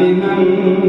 بمن